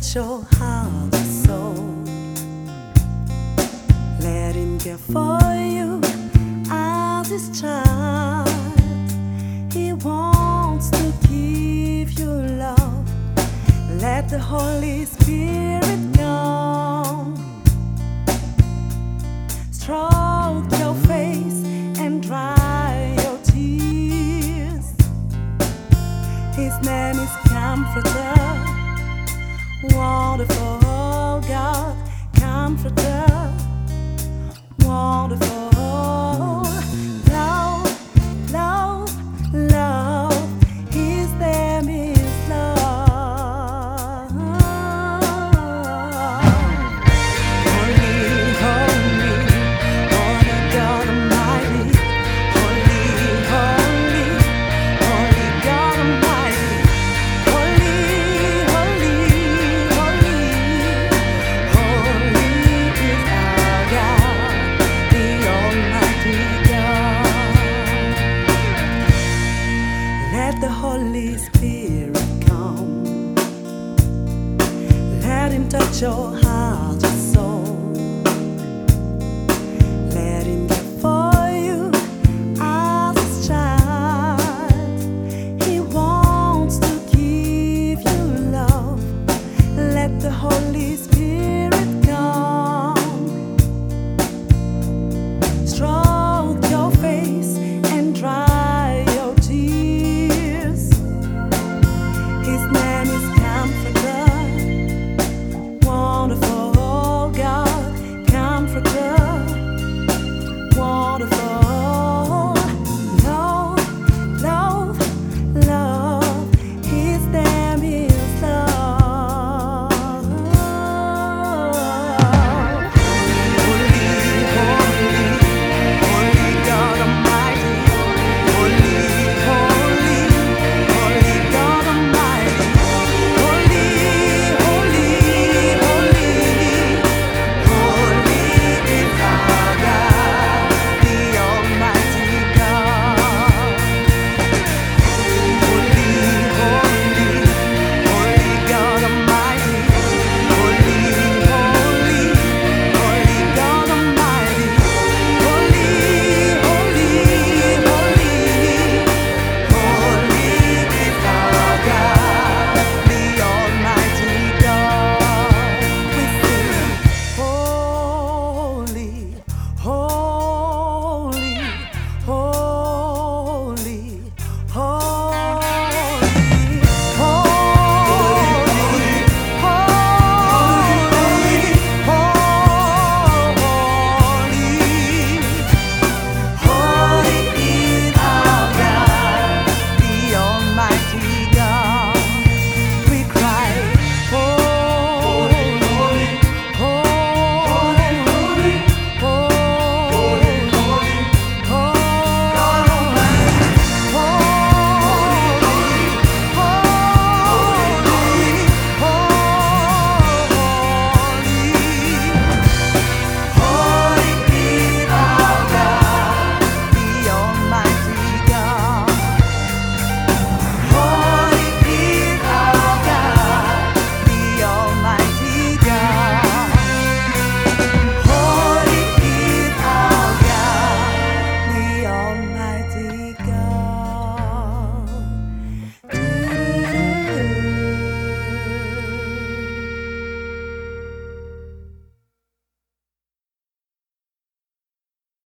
let your heart soul. Let him care for you as this child. He wants to give you love. Let the Holy Spirit. comforter touch your heart.